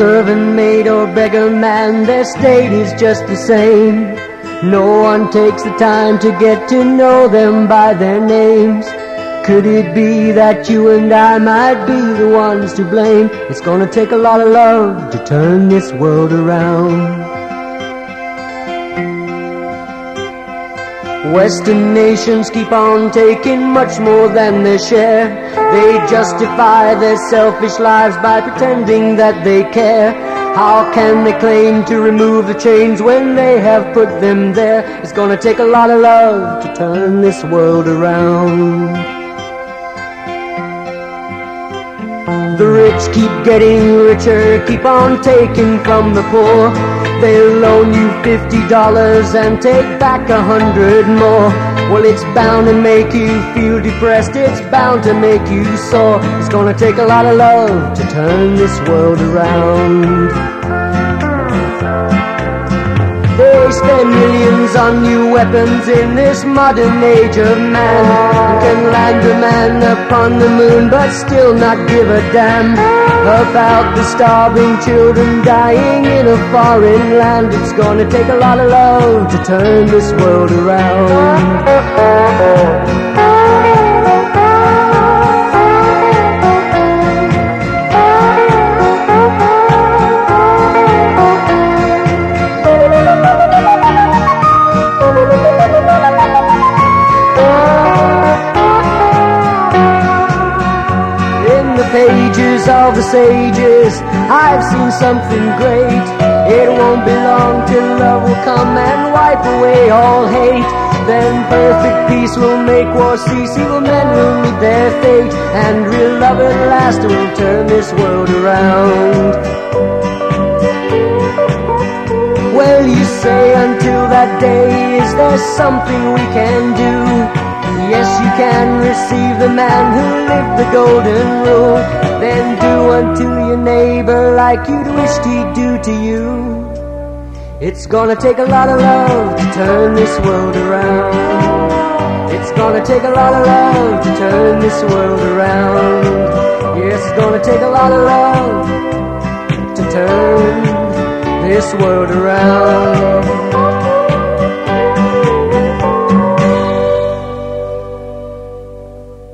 servant, maid, or beggar man, their state is just the same. No one takes the time to get to know them by their names. Could it be that you and I might be the ones to blame? It's gonna take a lot of love to turn this world around. Western nations keep on taking much more than their share. They justify their selfish lives by pretending that they care. How can they claim to remove the chains when they have put them there? It's gonna take a lot of love to turn this world around. The rich keep getting richer, keep on taking from the poor they loan you fifty dollars and take back a hundred more. Well, it's bound to make you feel depressed, it's bound to make you sore. It's gonna take a lot of love to turn this world around. They spend millions on new weapons in this modern age of man land a man upon the moon, but still not give a damn about the starving children dying in a foreign land. It's gonna take a lot of love to turn this world around. pages of the sages. I've seen something great. It won't be long till love will come and wipe away all hate. Then perfect peace will make war cease. Evil men will meet their fate. And real love at last will turn this world around. Well, you say until that day Is there something we can do? Yes, you can receive the man who lived the golden rule. Then do unto your neighbor like you'd wish he'd do to you. It's gonna take a lot of love to turn this world around. It's gonna take a lot of love to turn this world around. Yes, it's gonna take a lot of love to turn this world around.